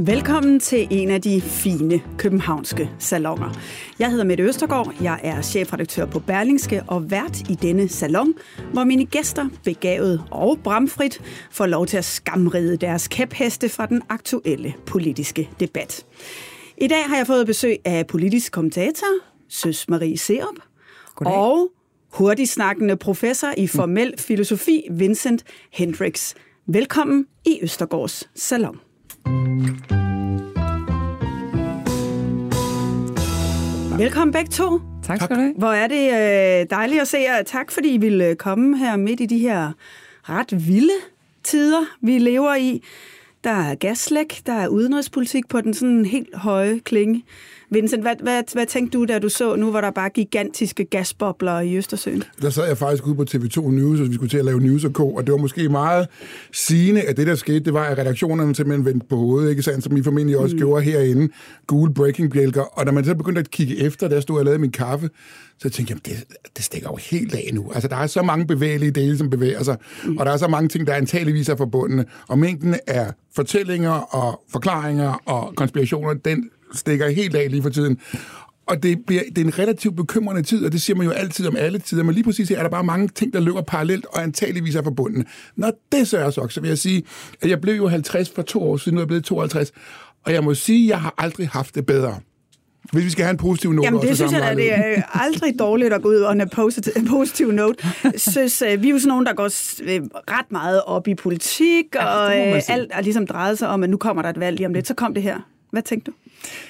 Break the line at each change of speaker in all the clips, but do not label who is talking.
Velkommen til en af de fine københavnske salonger. Jeg hedder Mette Østergaard, jeg er chefredaktør på Berlingske og vært i denne salon, hvor mine gæster, begavet og bramfrit, får lov til at skamride deres kæpheste fra den aktuelle politiske debat. I dag har jeg fået besøg af politisk kommentator, Søs Marie Serup, og hurtigsnakkende professor i formel filosofi, Vincent Hendricks. Velkommen i Østergaards salon. Velkommen begge to.
Tak skal du have.
Hvor er det øh, dejligt at se jer. Tak fordi I ville komme her midt i de her ret vilde tider, vi lever i. Der er gaslæk, der er udenrigspolitik på den sådan helt høje klinge. Vincent, hvad, hvad, hvad tænkte du, da du så, nu var der bare gigantiske gasbobler i Østersøen?
Der sad jeg faktisk ude på TV2 News, og vi skulle til at lave news og og det var måske meget sigende, at det, der skete, det var, at redaktionerne simpelthen vendte på hovedet, ikke sandt, som I formentlig også mm. gjorde herinde. Gule breaking-bjælker, og når man så begyndte at kigge efter, der stod og lavede min kaffe, så tænkte jeg, det, det stikker jo helt af nu. Altså, der er så mange bevægelige dele, som bevæger sig, mm. og der er så mange ting, der antageligvis er forbundne, og mængden af fortællinger og forklaringer og konspirationer, den stikker helt af lige for tiden. Og det, bliver, det er en relativt bekymrende tid, og det siger man jo altid om alle tider, men lige præcis her er der bare mange ting, der løber parallelt og antageligvis er forbundne. Når det så er så, så vil jeg sige, at jeg blev jo 50 for to år siden, nu er jeg blevet 52, og jeg må sige, at jeg har aldrig haft det bedre. Hvis vi skal have en positiv note
Jamen, det synes jeg, at det er aldrig dårligt at gå ud on en positiv note. Synes, uh, vi er jo sådan nogen, der går uh, ret meget op i politik, ja, og uh, alt er ligesom drejet sig om, at nu kommer der et valg lige om lidt. Så kom det her. Hvad tænkte du?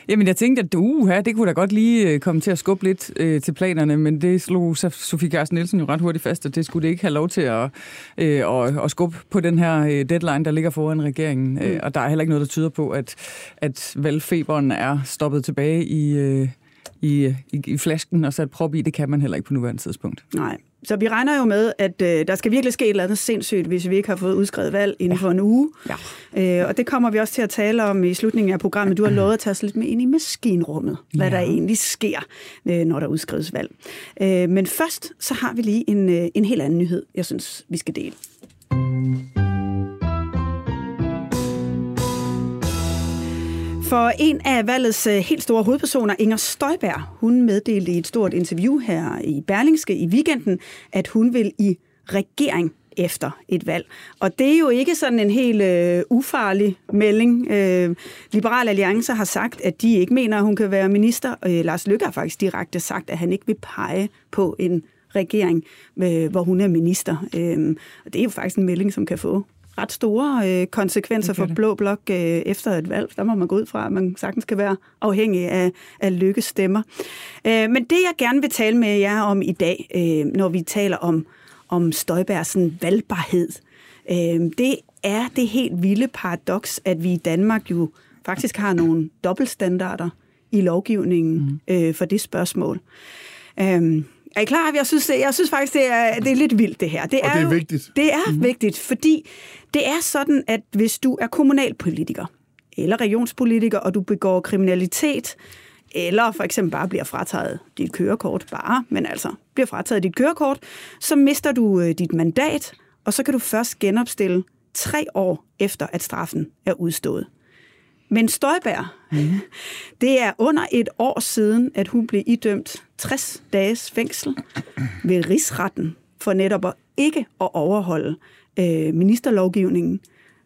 Jamen, jeg tænkte, at uh, det kunne da godt lige øh, komme til at skubbe lidt øh, til planerne, men det slog Sofie Carsten Nielsen jo ret hurtigt fast, at det skulle det ikke have lov til at, øh, at, at skubbe på den her øh, deadline, der ligger foran regeringen. Mm. Øh, og der er heller ikke noget, der tyder på, at, at valgfeberen er stoppet tilbage i... Øh, i, i, i flasken og sat prop i, det kan man heller ikke på nuværende tidspunkt.
Nej, så vi regner jo med, at øh, der skal virkelig ske et eller andet sindssygt, hvis vi ikke har fået udskrevet valg inden ja. for en uge. Ja. Øh, og det kommer vi også til at tale om i slutningen af programmet. Du har lovet at tage os lidt med ind i maskinrummet, hvad ja. der egentlig sker, øh, når der udskrives valg. Øh, men først så har vi lige en, øh, en helt anden nyhed, jeg synes, vi skal dele. For en af valgets øh, helt store hovedpersoner, Inger Støjberg, hun meddelte i et stort interview her i Berlingske i weekenden, at hun vil i regering efter et valg. Og det er jo ikke sådan en helt øh, ufarlig melding. Øh, Liberal Alliance har sagt, at de ikke mener, at hun kan være minister. Øh, Lars Løkke har faktisk direkte sagt, at han ikke vil pege på en regering, øh, hvor hun er minister. Øh, og det er jo faktisk en melding, som kan få ret store øh, konsekvenser for Blå Blok øh, efter et valg. Der må man gå ud fra, at man sagtens skal være afhængig af, af lykkes stemmer. Øh, men det, jeg gerne vil tale med jer om i dag, øh, når vi taler om, om Støjbergs valgbarhed, øh, det er det helt vilde paradoks, at vi i Danmark jo faktisk har nogle dobbeltstandarder i lovgivningen mm. øh, for det spørgsmål. Øh, er I klar? Jeg synes, jeg synes faktisk, det er, det er lidt vildt, det her.
Det er, og det er jo, vigtigt.
Det er mm-hmm. vigtigt, fordi det er sådan, at hvis du er kommunalpolitiker eller regionspolitiker, og du begår kriminalitet, eller for eksempel bare bliver frataget dit kørekort, bare, men altså bliver frataget dit kørekort, så mister du øh, dit mandat, og så kan du først genopstille tre år efter, at straffen er udstået. Men Støjberg, mm. det er under et år siden, at hun blev idømt 60 dages fængsel ved rigsretten for netop at ikke at overholde øh, ministerlovgivningen.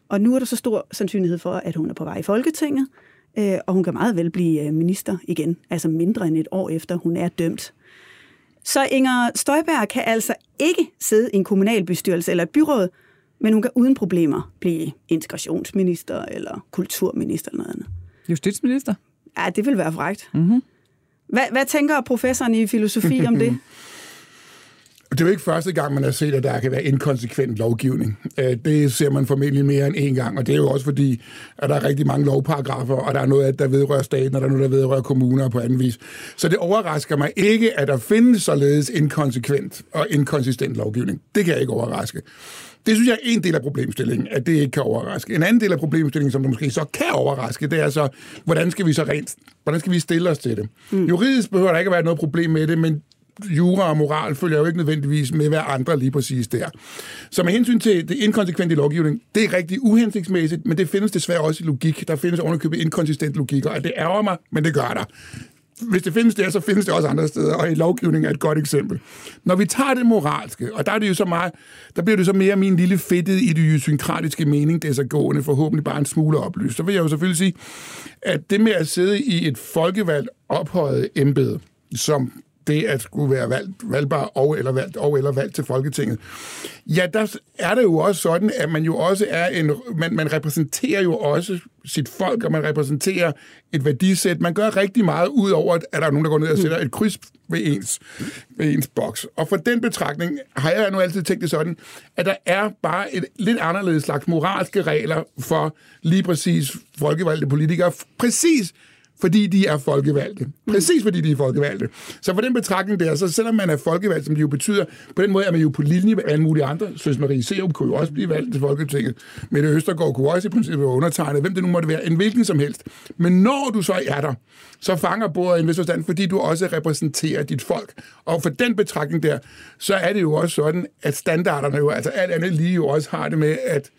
Og nu er der så stor sandsynlighed for, at hun er på vej i Folketinget, øh, og hun kan meget vel blive øh, minister igen, altså mindre end et år efter hun er dømt. Så Inger Støjberg kan altså ikke sidde i en kommunalbestyrelse eller et byråd, men hun kan uden problemer blive integrationsminister eller kulturminister eller noget andet.
Justitsminister?
Ja, det vil være frægt.
Mm-hmm.
Hvad, hvad tænker professoren i filosofi om det?
Det er jo ikke første gang, man har set, at der kan være inkonsekvent lovgivning. Øh, det ser man formentlig mere end en gang, og det er jo også fordi, at der er rigtig mange lovparagrafer, og der er noget, der vedrører staten, og der er noget, der vedrører kommuner på anden vis. Så det overrasker mig ikke, at der findes således inkonsekvent og inkonsistent lovgivning. Det kan jeg ikke overraske. Det synes jeg er en del af problemstillingen, at det ikke kan overraske. En anden del af problemstillingen, som der måske så kan overraske, det er så, hvordan skal vi så rent, hvordan skal vi stille os til det? Mm. Juridisk behøver der ikke at være noget problem med det, men jura og moral følger jo ikke nødvendigvis med hver andre lige præcis der. Så med hensyn til det inkonsekvente lovgivning, det er rigtig uhensigtsmæssigt, men det findes desværre også i logik. Der findes ovenikøbet inkonsistent logik, og det ærger mig, men det gør der. Hvis det findes der, så findes det også andre steder, og i lovgivning er et godt eksempel. Når vi tager det moralske, og der er det jo så meget, der bliver det så mere min lille fedtede idiosynkratiske mening, det er så gående, forhåbentlig bare en smule oplyst, så vil jeg jo selvfølgelig sige, at det med at sidde i et folkevalgt ophøjet embede, som det at skulle være valgt, valgbar og eller valgt, og eller valgt til Folketinget. Ja, der er det jo også sådan, at man jo også er en, man, man repræsenterer jo også sit folk, og man repræsenterer et værdisæt. Man gør rigtig meget ud over, at der er nogen, der går ned og sætter et kryds ved ens, ved ens boks. Og for den betragtning har jeg nu altid tænkt det sådan, at der er bare et lidt anderledes slags moralske regler for lige præcis folkevalgte politikere. Præcis fordi de er folkevalgte. Præcis fordi de er folkevalgte. Så for den betragtning der, så selvom man er folkevalgt, som det jo betyder, på den måde er man jo på linje med alle mulige andre. Søs Marie Serup kunne jo også blive valgt til Folketinget. Mette Østergaard kunne også i princippet være undertegnet. Hvem det nu måtte være, en hvilken som helst. Men når du så er der, så fanger bordet en vis forstand, fordi du også repræsenterer dit folk. Og for den betragtning der, så er det jo også sådan, at standarderne jo, altså alt andet lige jo også har det med, at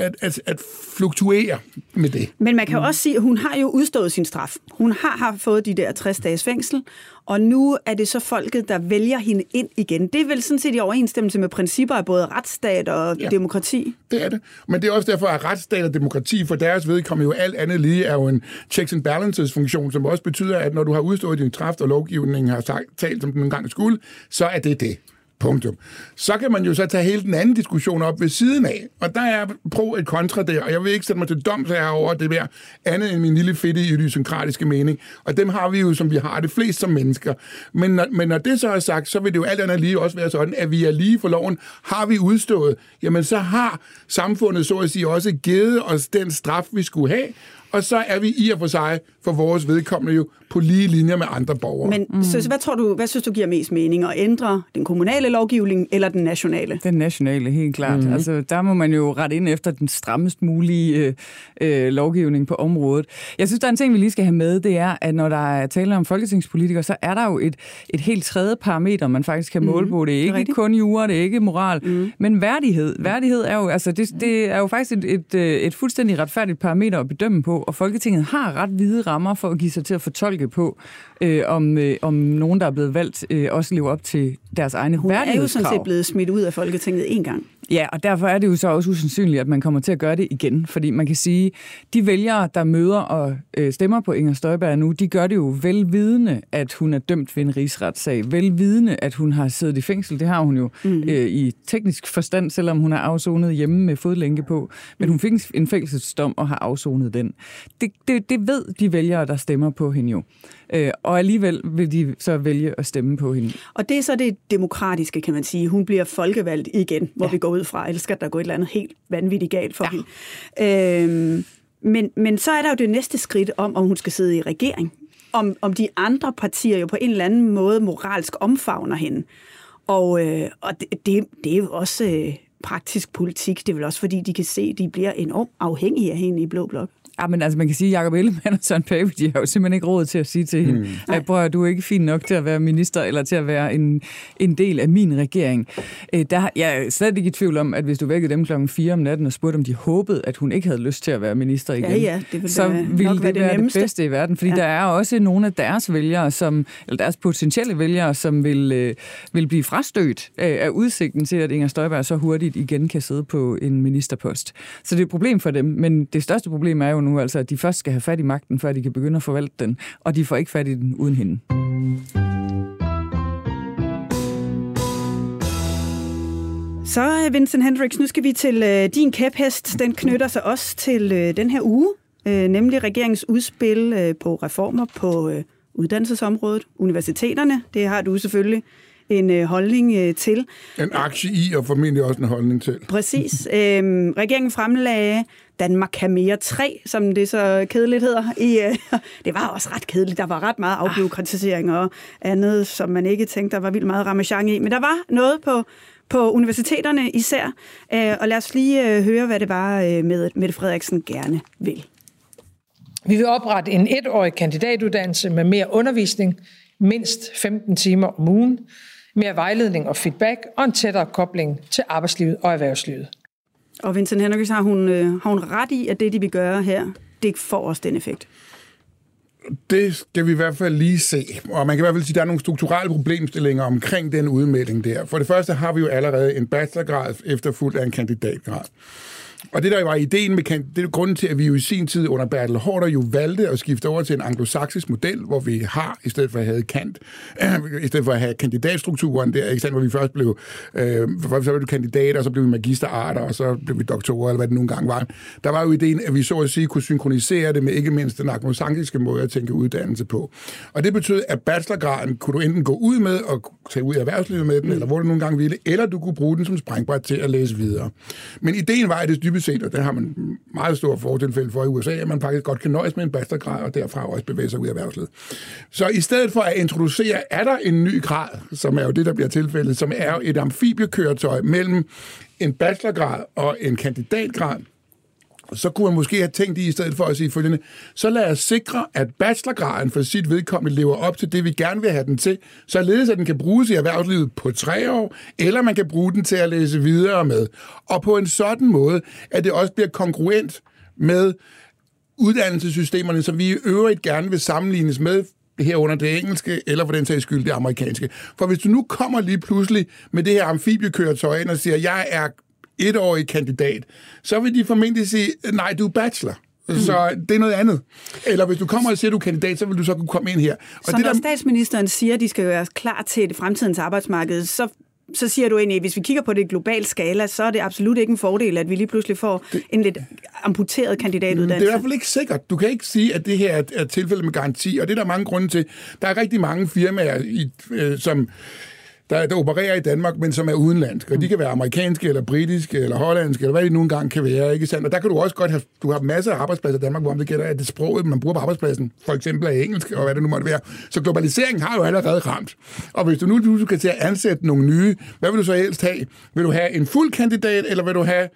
at, at, at fluktuere med det.
Men man kan jo også sige, at hun har jo udstået sin straf. Hun har, har fået de der 60 dages fængsel, og nu er det så folket, der vælger hende ind igen. Det er vel sådan set i overensstemmelse med principper af både retsstat og ja, demokrati?
det er det. Men det er også derfor, at retsstat og demokrati for deres vedkommende jo alt andet lige er jo en checks and balances funktion, som også betyder, at når du har udstået din straf, og lovgivningen har sagt, talt, som den engang skulle, så er det det. Punktum. Så kan man jo så tage hele den anden diskussion op ved siden af, og der er pro et kontra der, og jeg vil ikke sætte mig til doms over det der andet end min lille fedte idiosynkratiske mening, og dem har vi jo, som vi har det flest som mennesker. Men når, men når det så er sagt, så vil det jo alt andet lige også være sådan, at vi er lige for loven. Har vi udstået, jamen så har samfundet så at sige også givet os den straf, vi skulle have, og så er vi i og for sig for vores vedkommende jo på lige linjer med andre borgere.
Men mm. så, hvad tror du, hvad synes du giver mest mening? At ændre den kommunale lovgivning eller den nationale?
Den nationale, helt klart. Mm. Altså, der må man jo rette ind efter den strammest mulige øh, øh, lovgivning på området. Jeg synes, der er en ting, vi lige skal have med, det er, at når der er tale om folketingspolitikere, så er der jo et, et helt tredje parameter, man faktisk kan måle mm. på. Det er ikke det er kun jura, det er ikke moral, mm. men værdighed. Værdighed er jo, altså, det, det er jo faktisk et, et, øh, et fuldstændig retfærdigt parameter at bedømme på, og Folketinget har ret hvide rammer for at give sig til at fortolke på, øh, om, øh, om nogen, der er blevet valgt, øh, også lever op til deres egne Hun
er jo sådan set blevet smidt ud af Folketinget en gang.
Ja, og derfor er det jo så også usandsynligt, at man kommer til at gøre det igen. Fordi man kan sige, de vælgere, der møder og øh, stemmer på Inger Støjberg nu, de gør det jo velvidende, at hun er dømt ved en rigsretssag. Velvidende, at hun har siddet i fængsel. Det har hun jo mm. øh, i teknisk forstand, selvom hun har afsonet hjemme med fodlænke på. Men hun fik en fængselsdom og har afsonet den. Det, det, det ved de vælgere, der stemmer på hende jo. Øh, og alligevel vil de så vælge at stemme på hende.
Og det er så det demokratiske, kan man sige. Hun bliver folkevalgt igen, hvor ja. vi går ud fra, ellers skal der gå et eller andet helt vanvittigt galt for ja. hende. Øhm, men, men så er der jo det næste skridt om, om hun skal sidde i regering. Om, om de andre partier jo på en eller anden måde moralsk omfavner hende. Og, øh, og det, det, det er jo også øh, praktisk politik. Det er vel også fordi, de kan se, at de bliver enormt afhængige af hende i Blå Blok.
Ja, men altså man kan sige, at Jacob Ellemann og Søren Pape, de har jo simpelthen ikke råd til at sige til hende, mm. at prøv, du er ikke fin nok til at være minister eller til at være en, en del af min regering. Øh, der, jeg er slet ikke i tvivl om, at hvis du vækkede dem klokken 4 om natten og spurgte, om de håbede, at hun ikke havde lyst til at være minister igen,
ja, ja, det ville
så
det
ville
det
være
det,
det bedste i verden. Fordi ja. der er også nogle af deres vælgere, som, eller deres potentielle vælgere, som vil, øh, vil blive frastødt af, af udsigten til, at Inger Støjberg så hurtigt igen kan sidde på en ministerpost. Så det er et problem for dem, men det største problem er jo nu altså, at de først skal have fat i magten, før de kan begynde at forvalte den, og de får ikke fat i den uden hende.
Så øh, Vincent Hendricks, nu skal vi til øh, din kæphest. Den knytter sig også til øh, den her uge, øh, nemlig regeringens udspil øh, på reformer på øh, uddannelsesområdet, universiteterne. Det har du selvfølgelig en øh, holdning øh, til.
En aktie i, og formentlig også en holdning til.
Præcis. Øhm, regeringen fremlagde Danmark kan mere 3, som det så kedeligt hedder. I, øh, det var også ret kedeligt. Der var ret meget afbyråkratisering og andet, som man ikke tænkte, der var vildt meget ramachan i. Men der var noget på, på universiteterne især. Øh, og lad os lige øh, høre, hvad det var, øh, med Mette Frederiksen gerne vil.
Vi vil oprette en etårig kandidatuddannelse med mere undervisning, mindst 15 timer om ugen, mere vejledning og feedback og en tættere kobling til arbejdslivet og erhvervslivet.
Og Vincent Henriks har hun, øh, har hun ret i, at det, de vil gøre her, det får også den effekt.
Det skal vi i hvert fald lige se. Og man kan i hvert fald sige, at der er nogle strukturelle problemstillinger omkring den udmelding der. For det første har vi jo allerede en bachelorgrad efterfulgt af en kandidatgrad. Og det der var ideen med det er grunden til, at vi jo i sin tid under Bertel Hårder jo valgte at skifte over til en anglosaksisk model, hvor vi har, i stedet for at have kant, i stedet for at have kandidatstrukturen der, ikke sandt, hvor vi først blev, øh, for så blev kandidater, og så blev vi magisterarter, og så blev vi doktorer, eller hvad det nogle gange var. Der var jo ideen, at vi så at sige kunne synkronisere det med ikke mindst den anglosaksiske måde at tænke uddannelse på. Og det betød, at bachelorgraden kunne du enten gå ud med og tage ud i erhvervslivet med den, mm. eller hvor du nogle gange ville, eller du kunne bruge den som springbræt til at læse videre. Men ideen var, at det dybest set, og det har man meget store fortilfælde for i USA, at man faktisk godt kan nøjes med en bachelorgrad, og derfra også bevæge sig ud af erhvervslivet. Så i stedet for at introducere, er der en ny grad, som er jo det, der bliver tilfældet, som er et amfibiekøretøj mellem en bachelorgrad og en kandidatgrad, så kunne man måske have tænkt i, i stedet for at sige følgende, så lad os sikre, at bachelorgraden for sit vedkommende lever op til det, vi gerne vil have den til, således at den kan bruges i erhvervslivet på tre år, eller man kan bruge den til at læse videre med. Og på en sådan måde, at det også bliver kongruent med uddannelsessystemerne, som vi i øvrigt gerne vil sammenlignes med herunder det engelske, eller for den sags skyld det amerikanske. For hvis du nu kommer lige pludselig med det her amfibiekøretøj ind og siger, jeg er etårig kandidat, så vil de formentlig sige, nej, du er bachelor. Så det er noget andet. Eller hvis du kommer og siger, at du er kandidat, så vil du så kunne komme ind her.
Og så det når der... statsministeren siger, at de skal være klar til det fremtidens arbejdsmarked, så så siger du egentlig, at hvis vi kigger på det globale skala, så er det absolut ikke en fordel, at vi lige pludselig får det, en lidt amputeret kandidatuddannelse.
Det er i hvert fald ikke sikkert. Du kan ikke sige, at det her er et tilfælde med garanti, og det er der mange grunde til. Der er rigtig mange firmaer, i, øh, som der, der opererer i Danmark, men som er udenlandske. Og de kan være amerikanske, eller britiske, eller hollandske, eller hvad det nu engang kan være. Ikke sandt? Og der kan du også godt have, du har masser af arbejdspladser i Danmark, hvor det gælder, at det sproget, man bruger på arbejdspladsen, for eksempel er engelsk, og hvad det nu måtte være. Så globaliseringen har jo allerede ramt. Og hvis du nu du kan til at ansætte nogle nye, hvad vil du så helst have? Vil du have en fuld kandidat, eller vil du have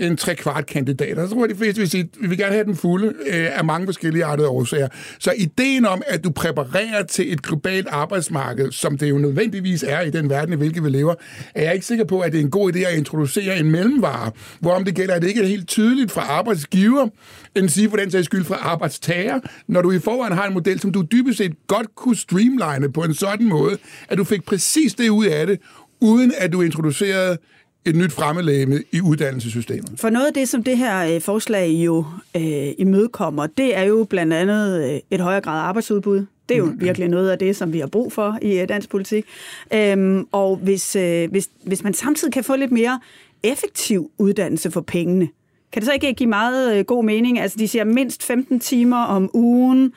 en trekvart kandidat. Og så tror jeg, de fleste vil sige, at vi vil gerne have den fulde øh, af mange forskellige artede årsager. Så ideen om, at du præparerer til et globalt arbejdsmarked, som det jo nødvendigvis er i den verden, i hvilken vi lever, er jeg ikke sikker på, at det er en god idé at introducere en mellemvare, hvorom det gælder, at det ikke er helt tydeligt fra arbejdsgiver, end sige for den sags skyld fra arbejdstager, når du i forvejen har en model, som du dybest set godt kunne streamline på en sådan måde, at du fik præcis det ud af det, uden at du introducerede et nyt fremmedlæge i uddannelsessystemet.
For noget af det, som det her øh, forslag jo øh, imødekommer, det er jo blandt andet øh, et højere grad arbejdsudbud. Det er jo mm. virkelig noget af det, som vi har brug for i øh, dansk politik. Øhm, og hvis, øh, hvis, hvis man samtidig kan få lidt mere effektiv uddannelse for pengene, kan det så ikke give meget øh, god mening? Altså, de siger mindst 15 timer om ugen.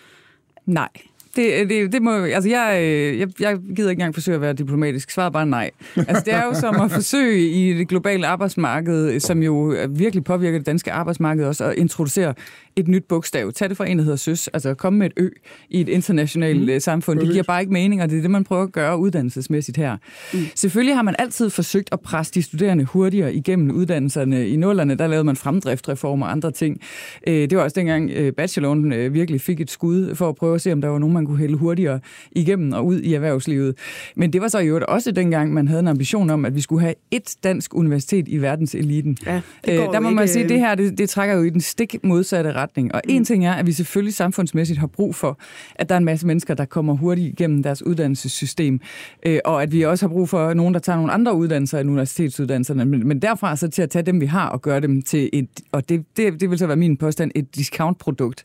Nej. Det, øh, det, det må, altså jeg, øh, jeg, jeg gider ikke engang forsøge at være diplomatisk. Svar bare nej. Altså det er jo som at forsøge i det globale arbejdsmarked, som jo virkelig påvirker det danske arbejdsmarked også, at introducere et nyt bogstav. Tag det fra en, der hedder søs. Altså komme med et ø i et internationalt mm. Øh, samfund. Det giver bare ikke mening, og det er det, man prøver at gøre uddannelsesmæssigt her. Mm. Selvfølgelig har man altid forsøgt at presse de studerende hurtigere igennem uddannelserne. I nullerne, der lavede man fremdriftreformer og andre ting. Øh, det var også dengang bacheloren virkelig fik et skud for at prøve at se, om der var nogen, man kunne hælde hurtigere igennem og ud i erhvervslivet. Men det var så jo også dengang, man havde en ambition om, at vi skulle have et dansk universitet i verdenseliten. Ja, øh, der må ikke... man sige, at det her det, det trækker jo i den stik modsatte retning. Og mm. en ting er, at vi selvfølgelig samfundsmæssigt har brug for, at der er en masse mennesker, der kommer hurtigt igennem deres uddannelsessystem, øh, og at vi også har brug for nogen, der tager nogle andre uddannelser end universitetsuddannelserne. Men, men derfra så til at tage dem, vi har, og gøre dem til et, og det, det, det vil så være min påstand, et discount-produkt.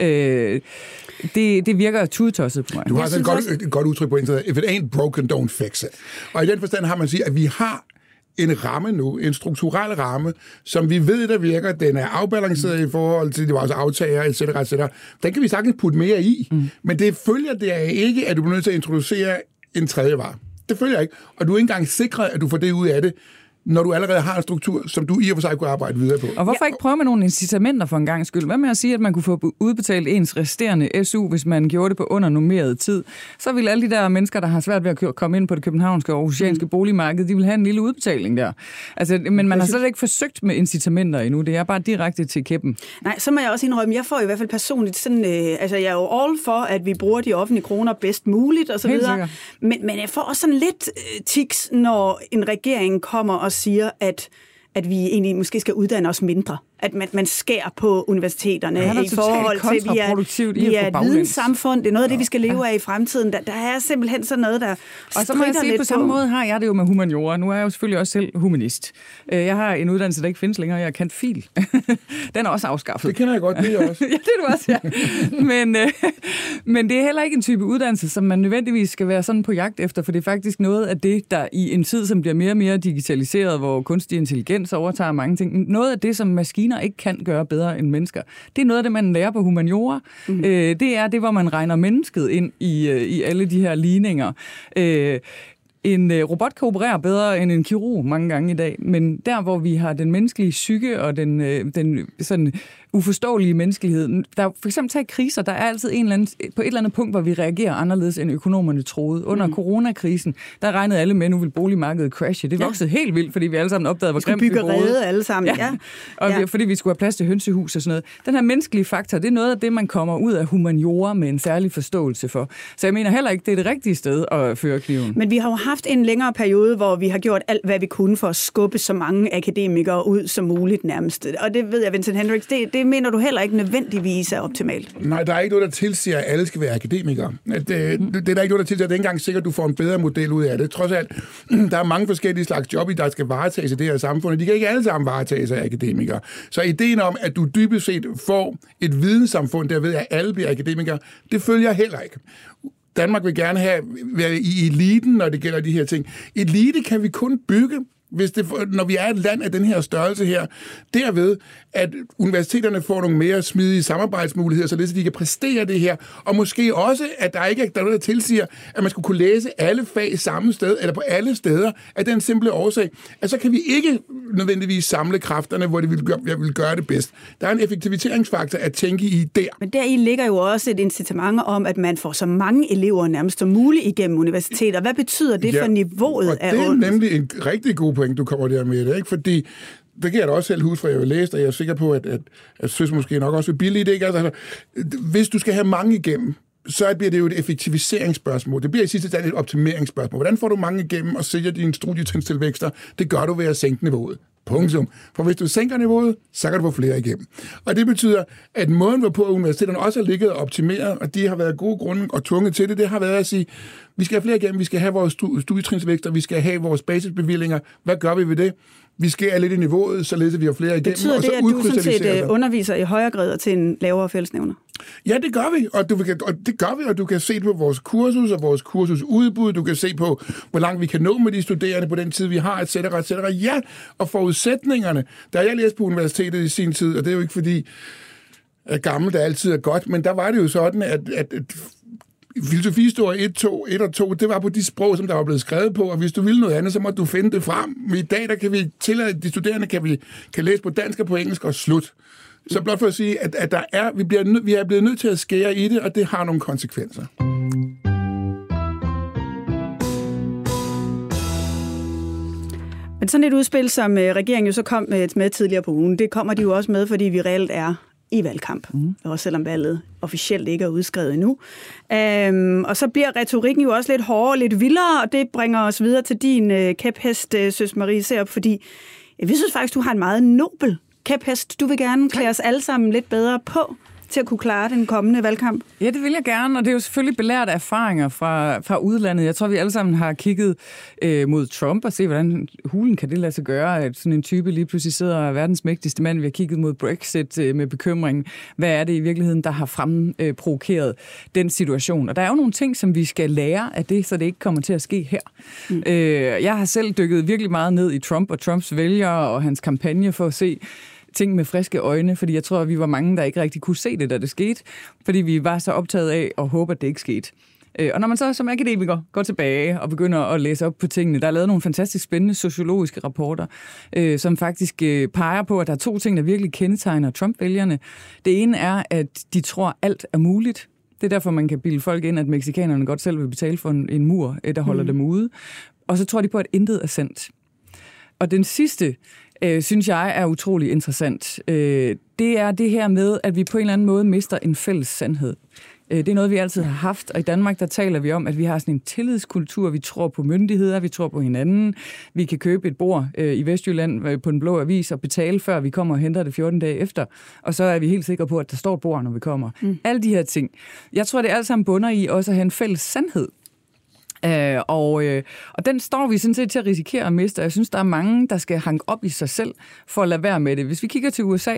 Ja. Øh, det, det virker tudtosset på mig.
Du har altså et godt, et godt udtryk på internettet. If it ain't broken, don't fix it. Og i den forstand har man sige, at vi har en ramme nu, en strukturel ramme, som vi ved, der virker. Den er afbalanceret mm. i forhold til vores aftager, etc., etc. Den kan vi sagtens putte mere i. Mm. Men det følger der ikke, at du bliver nødt til at introducere en tredje vare. Det følger ikke. Og du er ikke engang sikret, at du får det ud af det, når du allerede har en struktur, som du i og for sig kunne arbejde videre på.
Og hvorfor ikke prøve med nogle incitamenter for en gang skyld? Hvad med at sige, at man kunne få udbetalt ens resterende SU, hvis man gjorde det på undernormeret tid? Så ville alle de der mennesker, der har svært ved at komme ind på det københavnske og aarhusianske mm. boligmarked, de vil have en lille udbetaling der. Altså, men man har slet ikke forsøgt med incitamenter endnu. Det er bare direkte til kæppen.
Nej, så må jeg også indrømme, jeg får i hvert fald personligt sådan, øh, altså jeg er jo all for, at vi bruger de offentlige kroner bedst muligt og så videre. Men, men jeg får også sådan lidt øh, tiks, når en regering kommer og siger, at, at vi egentlig måske skal uddanne os mindre at man, man skærer på universiteterne
ja,
i forhold til, at vi er, vi er et videnssamfund. Det er noget af det, vi skal leve af i fremtiden. Der, der er simpelthen sådan noget, der
Og så må jeg sige, på samme måde har jeg det jo med humaniora. Nu er jeg jo selvfølgelig også selv humanist. Øh, jeg har en uddannelse, der ikke findes længere. Jeg er kendt fil. Den er også afskaffet.
Det kender jeg godt, det er også.
ja, det er du også, ja. Men, øh, men det er heller ikke en type uddannelse, som man nødvendigvis skal være sådan på jagt efter, for det er faktisk noget af det, der i en tid, som bliver mere og mere digitaliseret, hvor kunstig intelligens overtager mange ting, noget af det, som maskiner maskiner ikke kan gøre bedre end mennesker. Det er noget af det, man lærer på humaniora. Mm. Øh, det er det, hvor man regner mennesket ind i, øh, i alle de her ligninger. Øh, en øh, robot kan operere bedre end en kirurg mange gange i dag, men der, hvor vi har den menneskelige psyke og den, øh, den sådan uforståelige menneskelighed. Der er for eksempel taget kriser, der er altid en eller anden, på et eller andet punkt, hvor vi reagerer anderledes, end økonomerne troede. Under mm. coronakrisen, der regnede alle med, at nu vil boligmarkedet crashe. Det voksede ja. helt vildt, fordi vi alle sammen opdagede, hvor grimt
vi bygge redde alle sammen, ja. ja.
Og ja. Vi, fordi vi skulle have plads til hønsehus og sådan noget. Den her menneskelige faktor, det er noget af det, man kommer ud af humaniora med en særlig forståelse for. Så jeg mener heller ikke, det er det rigtige sted at føre kniven.
Men vi har jo haft en længere periode, hvor vi har gjort alt, hvad vi kunne for at skubbe så mange akademikere ud som muligt nærmest. Og det ved jeg, Vincent Hendricks, det, det mener du heller ikke nødvendigvis er optimalt.
Nej, der er ikke noget, der tilsiger, at alle skal være akademikere. Det, øh, det, det er der ikke noget, der tilsiger, at det er ikke engang sikkert, at du får en bedre model ud af det. Trods alt, der er mange forskellige slags job, der skal varetages i det her samfund, og de kan ikke alle sammen varetages af akademikere. Så ideen om, at du dybest set får et videnssamfund, der ved, at alle bliver akademikere, det følger heller ikke. Danmark vil gerne have være i eliten, når det gælder de her ting. Elite kan vi kun bygge hvis det, når vi er et land af den her størrelse her, derved, at universiteterne får nogle mere smidige samarbejdsmuligheder, så de kan præstere det her, og måske også, at der ikke er noget, der tilsiger, at man skulle kunne læse alle fag samme sted, eller på alle steder, af den simple årsag, at så kan vi ikke nødvendigvis samle kræfterne, hvor det vil gøre, vil gøre det bedst. Der er en effektiviseringsfaktor at tænke i der.
Men der i ligger jo også et incitament om, at man får så mange elever nærmest som muligt igennem universiteter. Hvad betyder det ja, for niveauet
af det er nemlig en rigtig god point, du kommer der med det, ikke? Fordi det kan jeg da også selv huske, for jeg har læst, og jeg er sikker på, at, at, at synes måske nok også vil billigt, ikke? Altså, hvis du skal have mange igennem, så bliver det jo et effektiviseringsspørgsmål. Det bliver i sidste ende et optimeringsspørgsmål. Hvordan får du mange igennem og sælger dine studietrinstilvækster? Det gør du ved at sænke niveauet. Punktum. For hvis du sænker niveauet, så kan du få flere igennem. Og det betyder, at måden, hvorpå universiteterne også har ligget og optimeret, og de har været gode grunde og tvunget til det, det har været at sige, vi skal have flere igennem, vi skal have vores studietrinsvækster, vi skal have vores basisbevillinger. Hvad gør vi ved det? Vi skærer lidt i niveauet, så vi har flere igennem.
Betyder
og så
det, at du sådan set øh, underviser i højere grad til en lavere fællesnævner?
Ja, det gør vi, og, du, og det gør vi, og du kan se på vores kursus og vores kursusudbud, du kan se på, hvor langt vi kan nå med de studerende på den tid, vi har, etc., etc. Ja, og forudsætnninger. Da jeg læste på universitetet i sin tid, og det er jo ikke fordi, at gammelt altid er godt, men der var det jo sådan, at, at, at filosofistorie 1, 2, 1 og 2, det var på de sprog, som der var blevet skrevet på, og hvis du ville noget andet, så må du finde det frem. Men i dag, der kan vi tillade, at de studerende kan, vi, kan læse på dansk og på engelsk og slut. Så blot for at sige, at, at der er, vi, bliver, vi er blevet nødt til at skære i det, og det har nogle konsekvenser.
Men sådan et udspil, som øh, regeringen jo så kom med, med tidligere på ugen, det kommer de jo også med, fordi vi reelt er i valgkamp, mm. også selvom valget officielt ikke er udskrevet endnu. Øhm, og så bliver retorikken jo også lidt hårdere, lidt vildere, og det bringer os videre til din øh, kæphest, øh, Søs Marie Serup, fordi vi synes faktisk, du har en meget nobel kæphest. Du vil gerne klæde os alle sammen lidt bedre på. Til at kunne klare den kommende valgkamp?
Ja, det vil jeg gerne, og det er jo selvfølgelig belært erfaringer fra, fra udlandet. Jeg tror, vi alle sammen har kigget øh, mod Trump og se, hvordan hulen kan det lade sig gøre, at sådan en type lige pludselig sidder verdens mægtigste mand. Vi har kigget mod Brexit øh, med bekymring. Hvad er det i virkeligheden, der har fremprovokeret øh, den situation? Og der er jo nogle ting, som vi skal lære af det, så det ikke kommer til at ske her. Mm. Øh, jeg har selv dykket virkelig meget ned i Trump og Trumps vælgere og hans kampagne for at se, ting med friske øjne, fordi jeg tror, at vi var mange, der ikke rigtig kunne se det, da det skete, fordi vi var så optaget af at håbe, at det ikke skete. Øh, og når man så som akademiker går tilbage og begynder at læse op på tingene, der er lavet nogle fantastisk spændende sociologiske rapporter, øh, som faktisk øh, peger på, at der er to ting, der virkelig kendetegner Trump-vælgerne. Det ene er, at de tror, alt er muligt. Det er derfor, man kan bilde folk ind, at meksikanerne godt selv vil betale for en, en mur, der holder mm. dem ude. Og så tror de på, at intet er sandt. Og den sidste, øh, synes jeg er utrolig interessant. Øh, det er det her med, at vi på en eller anden måde mister en fælles sandhed. Øh, det er noget, vi altid har haft, og i Danmark der taler vi om, at vi har sådan en tillidskultur. Vi tror på myndigheder, vi tror på hinanden. Vi kan købe et bord øh, i Vestjylland øh, på den blå avis og betale, før vi kommer og henter det 14 dage efter. Og så er vi helt sikre på, at der står et bord, når vi kommer. Mm. Alle de her ting. Jeg tror, det alt sammen bunder i også at have en fælles sandhed. Øh, og, øh, og den står vi sådan set til at risikere at miste, jeg synes, der er mange, der skal hanke op i sig selv for at lade være med det. Hvis vi kigger til USA,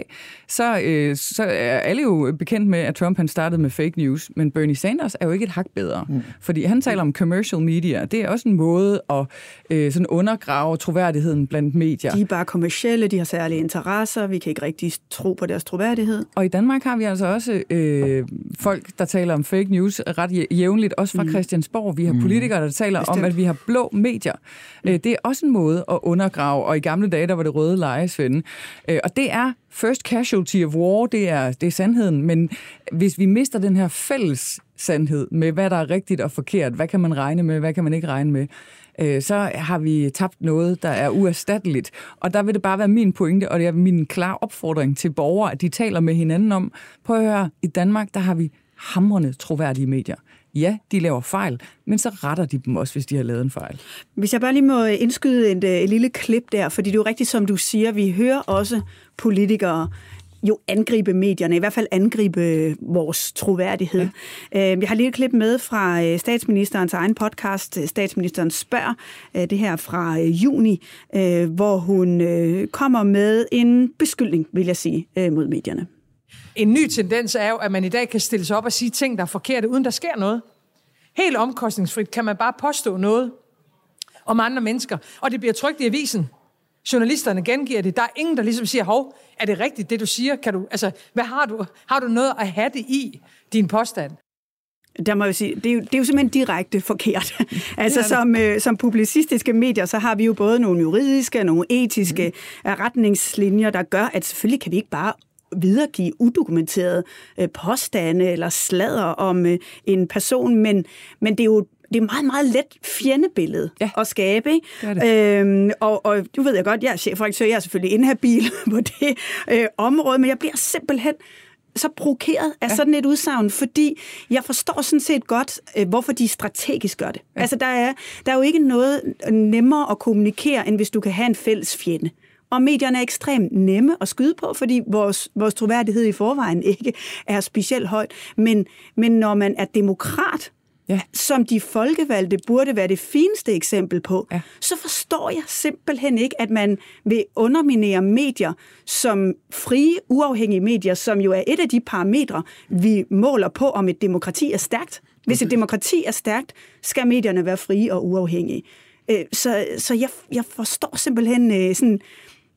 så, øh, så er alle jo bekendt med, at Trump han startede med fake news, men Bernie Sanders er jo ikke et hak bedre, mm. fordi han taler om commercial media. Det er også en måde at øh, sådan undergrave troværdigheden blandt medier.
De er bare kommercielle, de har særlige interesser, vi kan ikke rigtig tro på deres troværdighed.
Og i Danmark har vi altså også øh, folk, der taler om fake news ret jævnligt, også fra mm. Christiansborg. Vi har politikere, politikere, der taler Bestemt. om, at vi har blå medier. Mm. Det er også en måde at undergrave, og i gamle dage, der var det røde lejesvende. Øh, og det er first casualty of war, det er, det er sandheden. Men hvis vi mister den her fælles sandhed med, hvad der er rigtigt og forkert, hvad kan man regne med, hvad kan man ikke regne med, øh, så har vi tabt noget, der er uerstatteligt. Og der vil det bare være min pointe, og det er min klare opfordring til borgere, at de taler med hinanden om, på at høre, i Danmark, der har vi hamrende troværdige medier ja, de laver fejl, men så retter de dem også, hvis de har lavet en fejl.
Hvis jeg bare lige må indskyde et, et lille klip der, fordi det er jo rigtigt, som du siger, vi hører også politikere jo angribe medierne, i hvert fald angribe vores troværdighed. Ja. Øh, jeg har lige et klip med fra øh, statsministerens egen podcast, øh, Statsministeren spørger, det her fra juni, hvor hun kommer med en beskyldning, vil jeg sige, mod medierne.
En ny tendens er jo, at man i dag kan stille sig op og sige ting, der er forkerte, uden der sker noget. Helt omkostningsfrit kan man bare påstå noget om andre mennesker, og det bliver trygt i avisen. Journalisterne gengiver det. Der er ingen, der ligesom siger, hov, er det rigtigt, det du siger? Kan du, altså, hvad har du? Har du noget at have det i, din påstand?
der må jeg sige, det er, jo, det er jo simpelthen direkte forkert. altså som, øh, som publicistiske medier, så har vi jo både nogle juridiske og nogle etiske mm. retningslinjer, der gør, at selvfølgelig kan vi ikke bare videregive udokumenterede øh, påstande eller slader om øh, en person, men, men det er jo det er meget, meget let fjendebillede ja. at skabe. Ikke? Det det. Øhm, og, og du ved jeg godt, jeg er chefredaktør, jeg er selvfølgelig inhabil på det øh, område, men jeg bliver simpelthen så provokeret af ja. sådan et udsagn, fordi jeg forstår sådan set godt, øh, hvorfor de strategisk gør det. Ja. Altså, der er, der er jo ikke noget nemmere at kommunikere, end hvis du kan have en fælles fjende. Og medierne er ekstremt nemme at skyde på, fordi vores, vores troværdighed i forvejen ikke er specielt højt. Men, men når man er demokrat, ja. som de folkevalgte burde være det fineste eksempel på, ja. så forstår jeg simpelthen ikke, at man vil underminere medier som frie, uafhængige medier, som jo er et af de parametre, vi måler på, om et demokrati er stærkt. Hvis et demokrati er stærkt, skal medierne være frie og uafhængige. Øh, så, så jeg, jeg forstår simpelthen øh, sådan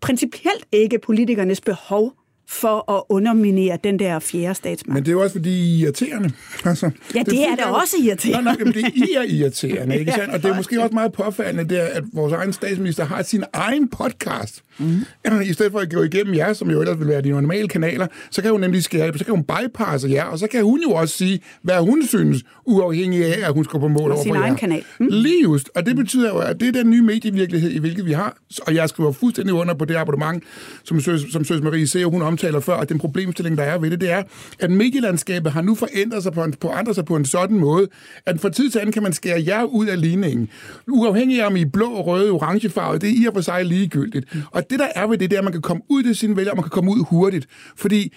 principielt ikke politikernes behov for at underminere den der fjerde statsmagt.
Men det er jo også, fordi I er irriterende. Altså,
ja, det, det er da også irriterende.
Nå, nå, det I er irriterende, ikke sandt? Og det er måske også meget påfaldende, det er, at vores egen statsminister har sin egen podcast. Mm. I stedet for at gå igennem jer, som jo ellers vil være de normale kanaler, så kan hun nemlig skære, så kan hun bypasse jer, og så kan hun jo også sige, hvad hun synes, uafhængig af, at hun skal på mål over jer.
egen kanal.
Mm. Lige just. Og det betyder jo, at det er den nye medievirkelighed, i hvilket vi har. Og jeg skriver fuldstændig under på det abonnement, som, som Søs Marie ser, hun samtaler før, at den problemstilling, der er ved det, det er, at medielandskabet har nu forændret sig på, en, på andre sig på en sådan måde, at for tid til anden kan man skære jer ud af ligningen. Uafhængig af om I er blå, røde, orange farve, det er i og for sig ligegyldigt. Og det, der er ved det, det er, at man kan komme ud til sine vælgere, og man kan komme ud hurtigt. Fordi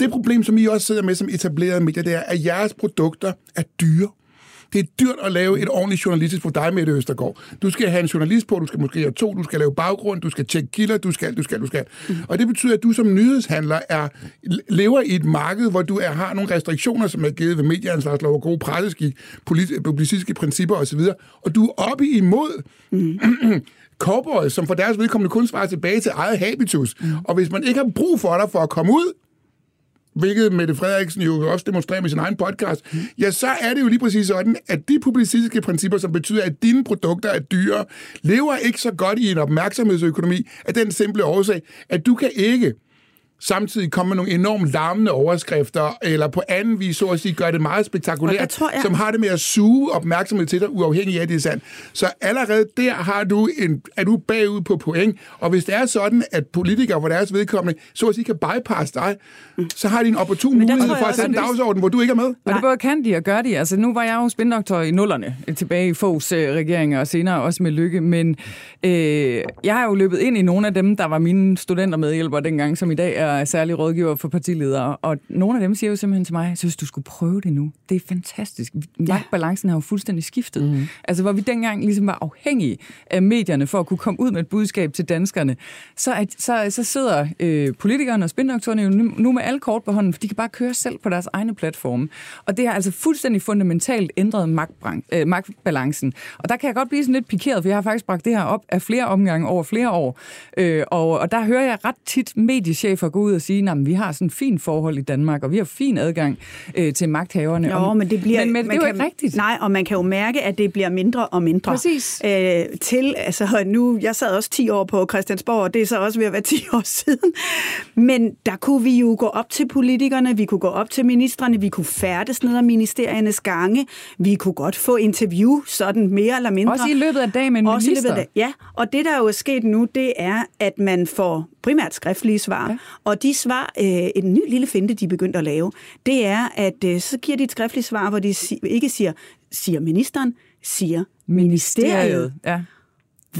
Det problem, som I også sidder med som etableret medier, det er, at jeres produkter er dyre. Det er dyrt at lave et ordentligt journalistisk for dig, Mette Østergaard. Du skal have en journalist på, du skal måske have to, du skal lave baggrund, du skal tjekke kilder, du skal, du skal, du skal. Mm. Og det betyder, at du som nyhedshandler er, lever i et marked, hvor du er, har nogle restriktioner, som er givet ved medieansvarslov og gode presseskik, publicistiske principper osv., og du er oppe imod mm. cowboys, som for deres vedkommende kun svarer tilbage til eget habitus. Mm. Og hvis man ikke har brug for dig for at komme ud, hvilket Mette Frederiksen jo også demonstrerer med sin egen podcast, ja, så er det jo lige præcis sådan, at de publicistiske principper, som betyder, at dine produkter er dyre, lever ikke så godt i en opmærksomhedsøkonomi af den simple årsag, at du kan ikke samtidig komme med nogle enormt larmende overskrifter, eller på anden vis, så at sige, gøre det meget spektakulært, jeg... som har det med at suge opmærksomhed til dig, uafhængig af det er sandt. Så allerede der har du en, er du bagud på point, og hvis det er sådan, at politikere for deres vedkommende, så at sige, kan bypasse dig, så har de en opportun mulighed for at sætte en dagsorden, hvor du ikke er med.
Og det både kan de og gør de. Altså, nu var jeg jo spindoktor i nullerne, tilbage i Fogs øh, regeringer, og senere også med Lykke, men øh, jeg har jo løbet ind i nogle af dem, der var mine studenter medhjælpere dengang, som i dag er er særlig rådgiver for partiledere, og nogle af dem siger jo simpelthen til mig, jeg synes, du skulle prøve det nu. Det er fantastisk. Magtbalancen har jo fuldstændig skiftet. Mm. Altså, hvor vi dengang ligesom var afhængige af medierne for at kunne komme ud med et budskab til danskerne, så, at, så, så sidder øh, politikerne og spindoktorerne jo nu, nu med alle kort på hånden, for de kan bare køre selv på deres egne platforme. Og det har altså fuldstændig fundamentalt ændret magtbranch, øh, magtbalancen. Og der kan jeg godt blive sådan lidt pikeret, for jeg har faktisk bragt det her op af flere omgange over flere år. Øh, og, og der hører jeg ret tit mediechefer gå ud og sige, at vi har sådan en fin forhold i Danmark, og vi har fin adgang øh, til magthaverne.
Jo, men det bliver...
Men, men det er jo ikke rigtigt.
Nej, og man kan jo mærke, at det bliver mindre og mindre.
Præcis.
Øh, til, altså nu, jeg sad også 10 år på Christiansborg, og det er så også ved at være 10 år siden. Men der kunne vi jo gå op til politikerne, vi kunne gå op til ministerne, vi kunne færdes ned ad ministeriernes gange, vi kunne godt få interview, sådan mere eller mindre.
Også i løbet af dagen med en
også
minister.
I løbet af, ja, og det der jo er sket nu, det er, at man får primært skriftlige svar, ja. og de svar, øh, en ny lille finte, de er begyndt at lave, det er, at øh, så giver de et skriftligt svar, hvor de si- ikke siger, siger ministeren, siger ministeriet.
Ministeriet, ja.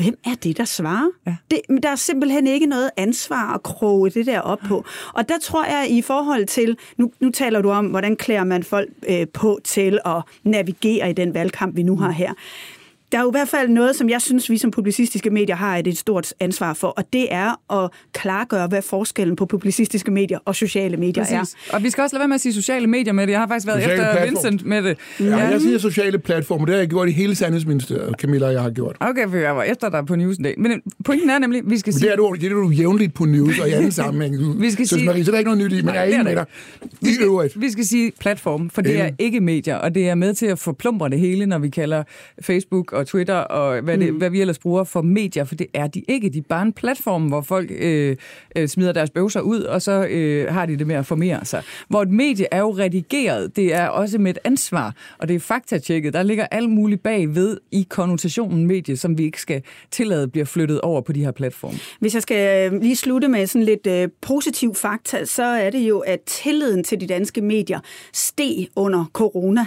Hvem er det, der svarer?
Ja.
Det, men der er simpelthen ikke noget ansvar at kroge det der op på. Og der tror jeg i forhold til, nu, nu taler du om, hvordan klæder man folk øh, på til at navigere i den valgkamp, vi nu har her. Der er jo i hvert fald noget, som jeg synes, vi som publicistiske medier har et, et stort ansvar for, og det er at klargøre, hvad forskellen på publicistiske medier og sociale medier
Præcis.
er.
Og vi skal også lade være med at sige sociale medier med det. Jeg har faktisk været
Sociale
efter
platform.
Vincent med det.
Ja, jeg siger sociale platforme, det har jeg gjort i hele Sandhedsministeriet, Camilla og jeg har gjort.
Okay, for jeg var efter dig på News dag. Men øh, pointen er nemlig, vi skal
Men
sige...
det er du, det er du jævnligt på news og i anden sammenhæng. Du,
Vi skal sige-
Marie, så er der ikke noget nyt i, men
Nej,
jeg er
det er
enig med dig. I øvrigt.
Vi skal sige platform, for det er
Enig.
ikke medier, og det er med til at forplumre det hele, når vi kalder Facebook og Twitter og hvad, det, mm. hvad vi ellers bruger for medier, for det er de ikke. De er bare en platform, hvor folk øh, øh, smider deres bøvser ud, og så øh, har de det med at formere sig. Hvor et medie er jo redigeret, det er også med et ansvar, og det er faktatjekket. Der ligger alt muligt bagved i konnotationen medie, som vi ikke skal tillade bliver flyttet over på de her platforme.
Hvis jeg skal øh, lige slutte med sådan lidt øh, positiv fakta, så er det jo, at tilliden til de danske medier steg under corona.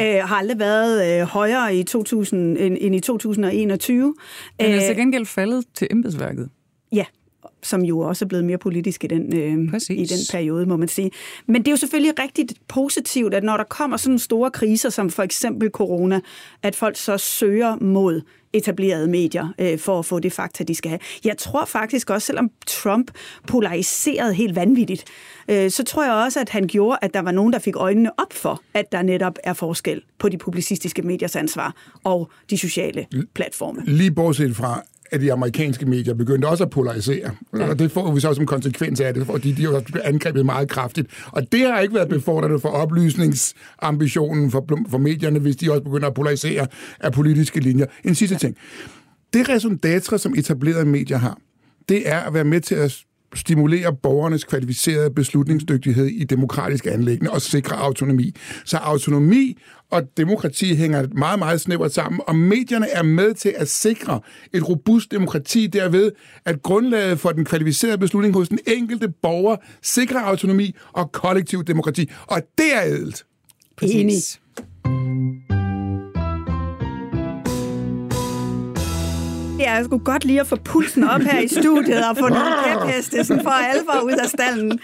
Øh, har aldrig været øh, højere i 2000, end, end i 2021.
Men er
Øh,
til gengæld faldet til embedsværket.
Ja, som jo også er blevet mere politisk i den, øh,
Præcis.
i den periode, må man sige. Men det er jo selvfølgelig rigtig positivt, at når der kommer sådan store kriser, som for eksempel corona, at folk så søger mod etablerede medier øh, for at få det fakta, de skal have. Jeg tror faktisk også, selvom Trump polariserede helt vanvittigt, øh, så tror jeg også, at han gjorde, at der var nogen, der fik øjnene op for, at der netop er forskel på de publicistiske mediers ansvar og de sociale platforme.
Lige bortset fra, at de amerikanske medier begyndte også at polarisere. Ja. Og det får vi så som konsekvens af det, fordi de jo bliver angrebet meget kraftigt. Og det har ikke været befordrende for oplysningsambitionen for, for medierne, hvis de også begynder at polarisere af politiske linjer. En sidste ting. Det resultat, som etablerede medier har, det er at være med til at stimulere borgernes kvalificerede beslutningsdygtighed i demokratiske anlæggende og sikre autonomi. Så autonomi og demokrati hænger meget, meget snævert sammen, og medierne er med til at sikre et robust demokrati derved, at grundlaget for den kvalificerede beslutning hos den enkelte borger sikrer autonomi og kollektiv demokrati. Og det er ædelt.
Enig. Jeg skulle godt lige at få pulsen op her i studiet og få nogle kæpheste sådan for alvor ud af stallen.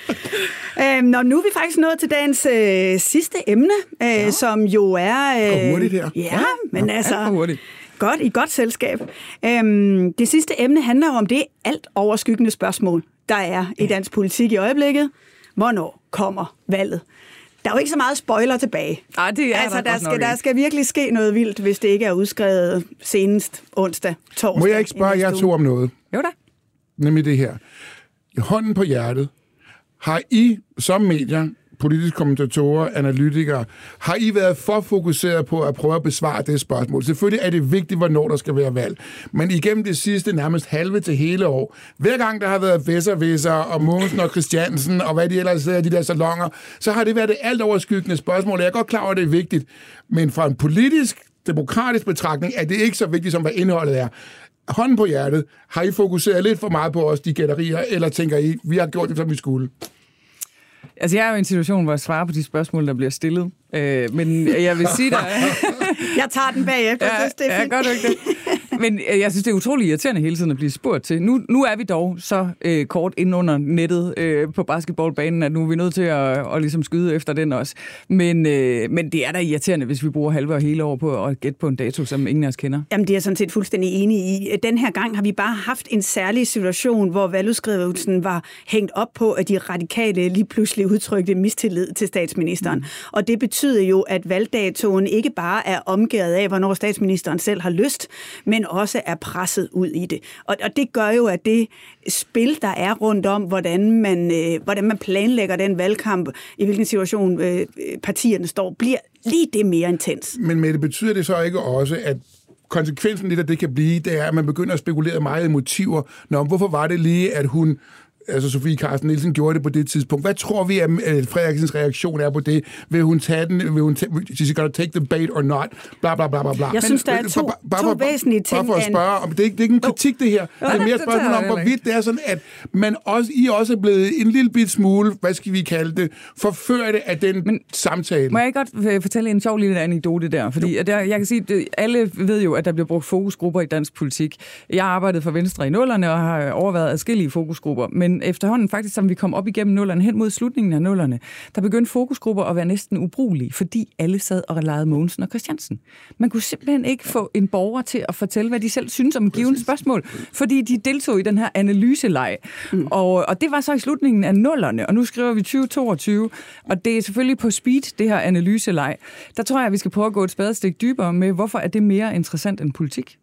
Øhm, når nu er vi faktisk nået til dagens øh, sidste emne, øh, ja. som jo er...
Øh, hurtigt her.
Ja, men ja, altså...
hurtigt.
Godt, i godt selskab. Øhm, det sidste emne handler om det alt overskyggende spørgsmål, der er i dansk politik i øjeblikket. Hvornår kommer valget? Der er jo ikke så meget spoiler tilbage.
Ej, det er
altså,
der,
der, skal, der skal virkelig ske noget vildt, hvis det ikke er udskrevet senest onsdag, torsdag.
Må jeg ikke spørge jer to om noget?
Jo da.
Nemlig det her. I hånden på hjertet. Har I som medier politiske kommentatorer, analytikere, har I været for fokuseret på at prøve at besvare det spørgsmål? Selvfølgelig er det vigtigt, hvornår der skal være valg. Men igennem det sidste nærmest halve til hele år, hver gang der har været Vesser, og Mogensen og Christiansen, og hvad de ellers sidder i de der salonger, så har det været det alt overskyggende spørgsmål. Jeg er godt klar over, at det er vigtigt. Men fra en politisk, demokratisk betragtning er det ikke så vigtigt, som hvad indholdet er hånden på hjertet, har I fokuseret lidt for meget på os, de gætterier, eller tænker I, vi har gjort det, som vi skulle?
Altså, jeg er jo i en situation, hvor jeg svarer på de spørgsmål, der bliver stillet. Øh, men jeg vil sige dig...
jeg tager den bagefter,
ja,
det er
fint. Ja, godt ikke det. Men øh, jeg synes, det er utrolig irriterende hele tiden at blive spurgt til. Nu, nu er vi dog så øh, kort ind under nettet øh, på basketballbanen, at nu er vi nødt til at, at ligesom skyde efter den også. Men, øh, men det er da irriterende, hvis vi bruger halve og hele år på at gætte på en dato, som ingen af os kender.
Jamen, det er jeg sådan set fuldstændig enig i. Den her gang har vi bare haft en særlig situation, hvor valgudskrivelsen var hængt op på, at de radikale lige pludselig udtrykte mistillid til statsministeren. Mm. Og det betyder jo, at valgdatoen ikke bare er omgivet af, hvornår statsministeren selv har lyst, men også er presset ud i det. Og, og det gør jo, at det spil, der er rundt om, hvordan man, øh, hvordan man planlægger den valgkamp, i hvilken situation øh, øh partierne står, bliver lige det mere intens.
Men med det betyder det så ikke også, at konsekvensen lidt af det kan blive, det er, at man begynder at spekulere meget i motiver. Nå, hvorfor var det lige, at hun altså Sofie Carsten Nielsen gjorde det på det tidspunkt. Hvad tror vi, at Frederiksens reaktion er på det? Vil hun tage den? Vil hun tage, she's gonna take the bait or not? Bla, bla, bla, bla, bla.
Jeg synes, der er to, bare, bare, to væsentlige ting.
Bare for at spørge, om det, er, det er ikke en kritik, det her. Det er mere spørgsmål om, hvorvidt det er sådan, at man også, I også er blevet en lille bit smule, hvad skal vi kalde det, forførte af den Men, samtale.
Må jeg godt fortælle en sjov lille anekdote der? Fordi at jeg, jeg kan sige, at alle ved jo, at der bliver brugt fokusgrupper i dansk politik. Jeg har arbejdet for Venstre i nullerne og har overvejet adskillige fokusgrupper, men men efterhånden faktisk, som vi kom op igennem nullerne, hen mod slutningen af nullerne, der begyndte fokusgrupper at være næsten ubrugelige, fordi alle sad og lavede Mogensen og Christiansen. Man kunne simpelthen ikke få en borger til at fortælle, hvad de selv synes om givet spørgsmål, fordi de deltog i den her analyseleg. Mm. Og, og det var så i slutningen af nullerne, og nu skriver vi 2022, og det er selvfølgelig på speed, det her analyseleg. Der tror jeg, at vi skal prøve at gå et spadestik dybere med, hvorfor er det mere interessant end politik?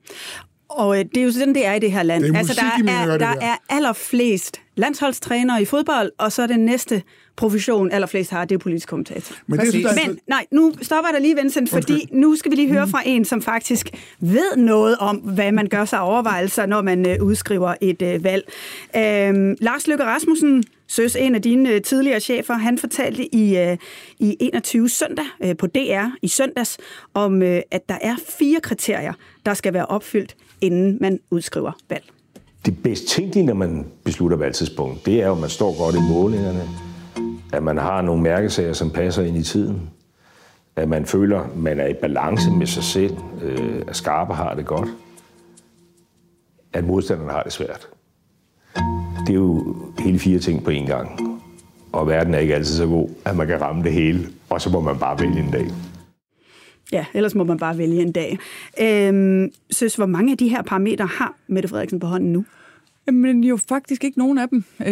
Og øh, det er jo sådan, det er i det her land.
Det er altså,
der er, der, der er allerflest landsholdstrænere i fodbold, og så er det næste profession, allerflest har, det er politisk kommentator.
Men, det, synes,
Men nej, nu stopper der lige, Vincent, fordi Undskyld. nu skal vi lige høre fra en, som faktisk ved noget om, hvad man gør sig overvejelser, når man øh, udskriver et øh, valg. Øh, Lars Løkke Rasmussen, Søs, en af dine øh, tidligere chefer, han fortalte i, øh, i 21 søndag øh, på DR i søndags, om øh, at der er fire kriterier, der skal være opfyldt, inden man udskriver valg.
Det bedst tænkelige, når man beslutter valgtidspunkt, det er jo, at man står godt i målingerne, at man har nogle mærkesager, som passer ind i tiden, at man føler, at man er i balance med sig selv, øh, at skarpe har det godt, at modstanderne har det svært. Det er jo hele fire ting på én gang. Og verden er ikke altid så god, at man kan ramme det hele, og så må man bare vælge en dag.
Ja, ellers må man bare vælge en dag. Øhm, synes, hvor mange af de her parametre har Mette Frederiksen på hånden nu?
Men jo faktisk ikke nogen af dem. Øh,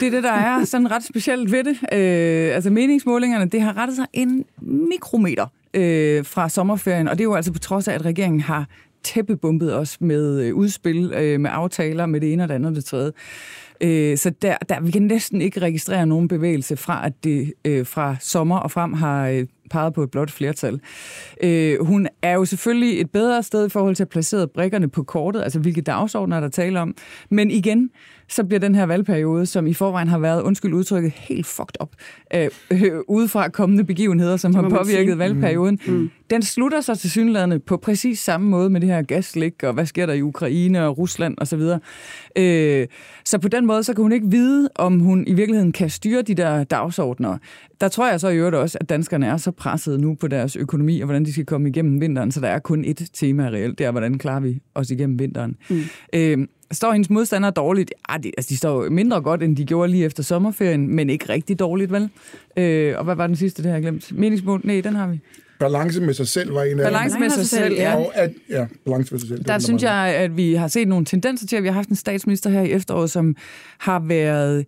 det er det, der er sådan ret specielt ved det. Øh, altså meningsmålingerne, det har rettet sig en mikrometer øh, fra sommerferien, og det er jo altså på trods af, at regeringen har tæppebumpet os med øh, udspil, øh, med aftaler, med det ene og det andet og det tredje. Øh, så der, der, vi kan næsten ikke registrere nogen bevægelse fra, at det øh, fra sommer og frem har øh, peget på et blot flertal. Øh, hun er jo selvfølgelig et bedre sted i forhold til at placere brikkerne på kortet, altså hvilke dagsordner der taler om. Men igen, så bliver den her valgperiode, som i forvejen har været, undskyld udtrykket, helt fucked up, øh, øh, udefra kommende begivenheder, som har påvirket sige. valgperioden, mm. Mm. den slutter sig til synlædende på præcis samme måde med det her gaslæg, og hvad sker der i Ukraine og Rusland osv. Så, øh, så på den måde, så kan hun ikke vide, om hun i virkeligheden kan styre de der dagsordner. Der tror jeg så i øvrigt også, at danskerne er så presset nu på deres økonomi, og hvordan de skal komme igennem vinteren, så der er kun ét tema reelt, det er, hvordan klarer vi os igennem vinteren. Mm. Øh, står hendes modstandere dårligt? Ja, de, altså, de står mindre godt, end de gjorde lige efter sommerferien, men ikke rigtig dårligt, vel? Øh, og hvad var den sidste, det har jeg glemt? Meningsmål? Nej, den har vi.
Balance med sig selv var en af
Balance med sig selv, ja.
Og at, ja, balance med sig selv.
Der synes jeg, at vi har set nogle tendenser til, at vi har haft en statsminister her i efteråret, som har været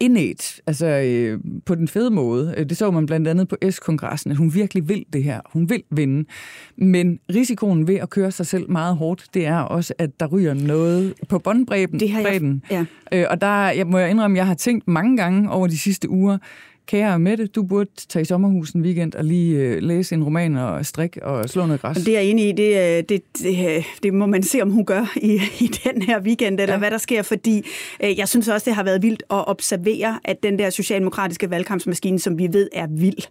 indet, altså øh, på den fede måde. Det så man blandt andet på S-kongressen, at hun virkelig vil det her. Hun vil vinde. Men risikoen ved at køre sig selv meget hårdt, det er også, at der ryger noget på båndbredden.
Det har jeg, ja.
øh, og der jeg må jeg indrømme, at jeg har tænkt mange gange over de sidste uger, Kære Mette, du burde tage i sommerhusen en weekend og lige øh, læse en roman og strik og slå noget græs.
Det er jeg enig i. Det, øh, det, det, det må man se, om hun gør i, i den her weekend, eller ja. hvad der sker, fordi øh, jeg synes også, det har været vildt at observere, at den der socialdemokratiske valgkampsmaskine, som vi ved er vild,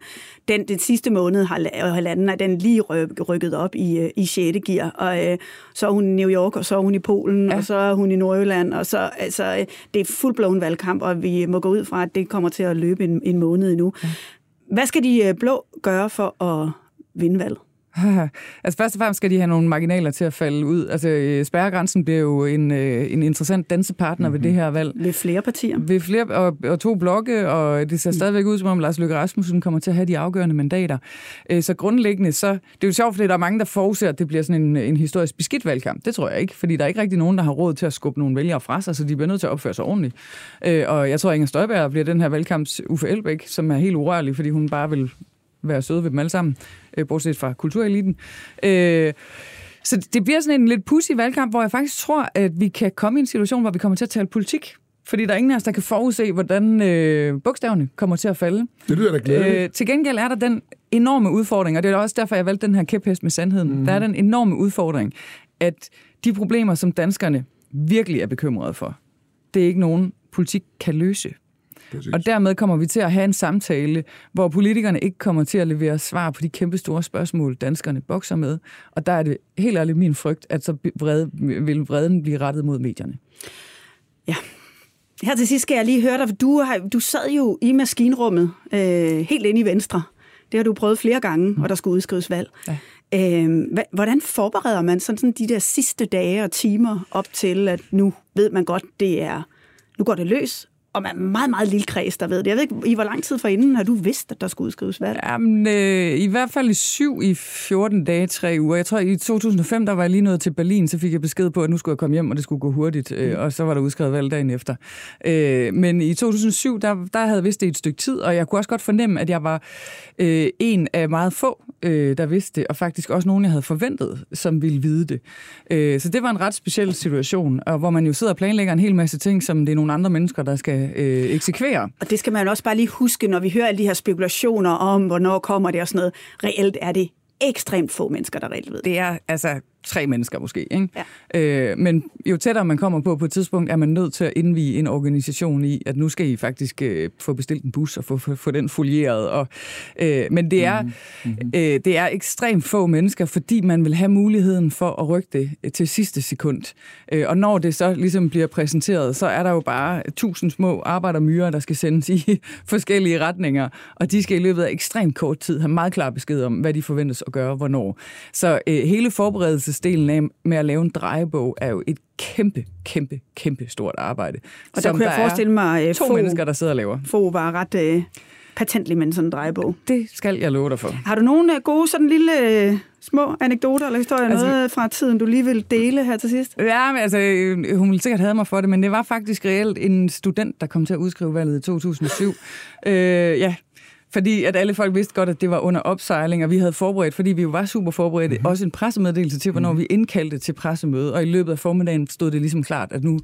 den, den sidste måned har halvanden, er den lige rykket op i, øh, i 6. gear, og øh, så er hun i New York, og så er hun i Polen, ja. og så er hun i Nordjylland, og så altså, det er fuldblåen valgkamp, og vi må gå ud fra, at det kommer til at løbe en, en måned endnu. Ja. Hvad skal de øh, blå gøre for at vinde valget?
altså først og fremmest skal de have nogle marginaler til at falde ud. Altså øh, spærregrænsen bliver jo en, øh, en interessant dansepartner mm-hmm. ved det her valg.
Ved flere partier.
Ved flere og, og to blokke, og det ser mm. stadigvæk ud, som om Lars Løkke Rasmussen kommer til at have de afgørende mandater. Øh, så grundlæggende, så det er jo sjovt, fordi der er mange, der forudser, at det bliver sådan en, en historisk beskidt valgkamp. Det tror jeg ikke, fordi der er ikke rigtig nogen, der har råd til at skubbe nogle vælgere fra sig, så de bliver nødt til at opføre sig ordentligt. Og jeg tror, at Inger Støjberg bliver den her valgkamps Uffe Elbæk, som er helt urørlig, fordi hun bare vil være søde ved dem alle sammen, øh, bortset fra kultureliten. Øh, så det bliver sådan en lidt pussy valgkamp, hvor jeg faktisk tror, at vi kan komme i en situation, hvor vi kommer til at tale politik. Fordi der er ingen af os, der kan forudse, hvordan øh, bogstaverne kommer til at falde.
Det lyder da glædeligt.
Øh, til gengæld er der den enorme udfordring, og det er også derfor, jeg valgte den her kæphest med sandheden. Mm. Der er den enorme udfordring, at de problemer, som danskerne virkelig er bekymrede for, det er ikke nogen politik kan løse. Præcis. Og dermed kommer vi til at have en samtale, hvor politikerne ikke kommer til at levere svar på de kæmpe store spørgsmål, danskerne bokser med. Og der er det helt ærligt min frygt, at så vrede, vil vreden blive rettet mod medierne.
Ja, her til sidst skal jeg lige høre dig, for du, har, du sad jo i maskinrummet øh, helt inde i Venstre. Det har du prøvet flere gange, mm. og der skulle udskrives valg. Ja. Øh, hvordan forbereder man sådan, sådan de der sidste dage og timer op til, at nu ved man godt, det er nu går det løs, og man er meget, meget lille kreds, der ved det. Jeg ved ikke, i hvor lang tid forinden har du vidst, at der skulle udskrives valg?
Jamen, øh, i hvert fald i syv i 14 dage, tre uger. Jeg tror, i 2005, der var jeg lige nået til Berlin, så fik jeg besked på, at nu skulle jeg komme hjem, og det skulle gå hurtigt, øh, mm. og så var der udskrevet valg dagen efter. Øh, men i 2007, der, der havde jeg vidst det et stykke tid, og jeg kunne også godt fornemme, at jeg var øh, en af meget få, øh, der vidste det, og faktisk også nogen, jeg havde forventet, som ville vide det. Øh, så det var en ret speciel situation, og hvor man jo sidder og planlægger en hel masse ting, som det er nogle andre mennesker, der skal øh, eksekvere.
Og det skal man også bare lige huske, når vi hører alle de her spekulationer om, hvornår kommer det og sådan noget. Reelt er det ekstremt få mennesker, der reelt ved.
Det er altså tre mennesker måske. Ikke? Ja. Øh, men jo tættere man kommer på på et tidspunkt, er man nødt til at indvige en organisation i, at nu skal I faktisk øh, få bestilt en bus og få, få, få den folieret. Og, øh, men det er, mm-hmm. øh, det er ekstremt få mennesker, fordi man vil have muligheden for at rykke det øh, til sidste sekund. Øh, og når det så ligesom bliver præsenteret, så er der jo bare tusind små arbejdermyrer, der skal sendes i forskellige retninger, og de skal i løbet af ekstremt kort tid have meget klar besked om, hvad de forventes at gøre, hvornår. Så øh, hele forberedelsen ledelsesdelen af med at lave en drejebog er jo et kæmpe, kæmpe, kæmpe stort arbejde.
Og der kunne jeg forestille mig...
Uh, to få, mennesker, der sidder og laver.
Få var ret uh, patentlig med en sådan drejebog.
Det skal jeg love dig for.
Har du nogle uh, gode sådan lille... Uh, små anekdoter eller historier, altså, noget fra tiden, du lige vil dele her til sidst?
Ja, men, altså, hun ville sikkert have mig for det, men det var faktisk reelt en student, der kom til at udskrive valget i 2007. øh, ja, fordi at alle folk vidste godt, at det var under opsejling, og vi havde forberedt, fordi vi jo var super forberedte, mm-hmm. også en pressemeddelelse til, hvornår mm-hmm. vi indkaldte til pressemøde, og i løbet af formiddagen stod det ligesom klart, at nu,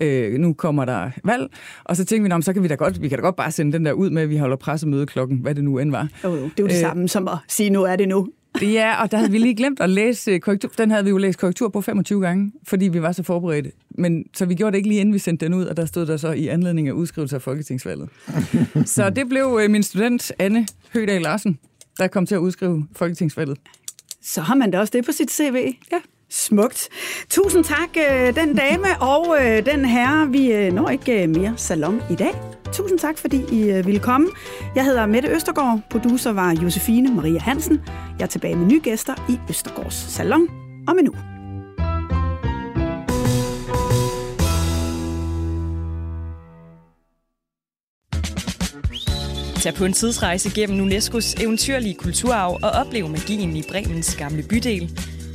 øh, nu kommer der valg, og så tænkte vi, så kan vi da godt, vi kan da godt bare sende den der ud med, at vi holder pressemøde klokken, hvad det nu end var.
Oh, det er jo det øh, samme som at sige, nu er det nu.
Ja, og der havde vi lige glemt at læse korrektur. Den havde vi jo læst korrektur på 25 gange, fordi vi var så forberedte. Men så vi gjorde det ikke lige inden vi sendte den ud, og der stod der så i anledning af udskrivelse af Folketingsvalget. så det blev øh, min student, Anne Høgdal Larsen, der kom til at udskrive Folketingsvalget.
Så har man da også det på sit CV.
Ja.
Smukt. Tusind tak, øh, den dame og øh, den herre. Vi øh, når ikke mere salon i dag. Tusind tak, fordi I ville komme. Jeg hedder Mette Østergaard. Producer var Josefine Maria Hansen. Jeg er tilbage med nye gæster i Østergaards Salon om en uge.
Tag på en tidsrejse gennem UNESCO's eventyrlige kulturarv og oplev magien i Bremens gamle bydel,